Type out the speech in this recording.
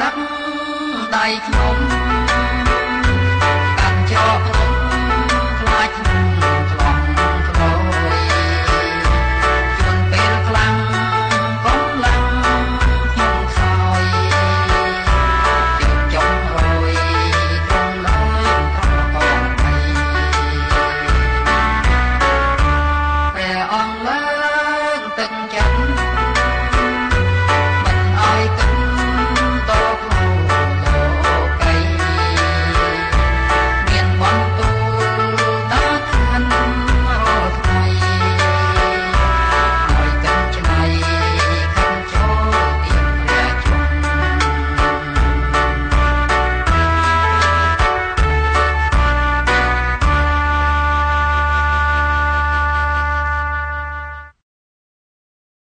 ដឹកដៃខ្ញុំ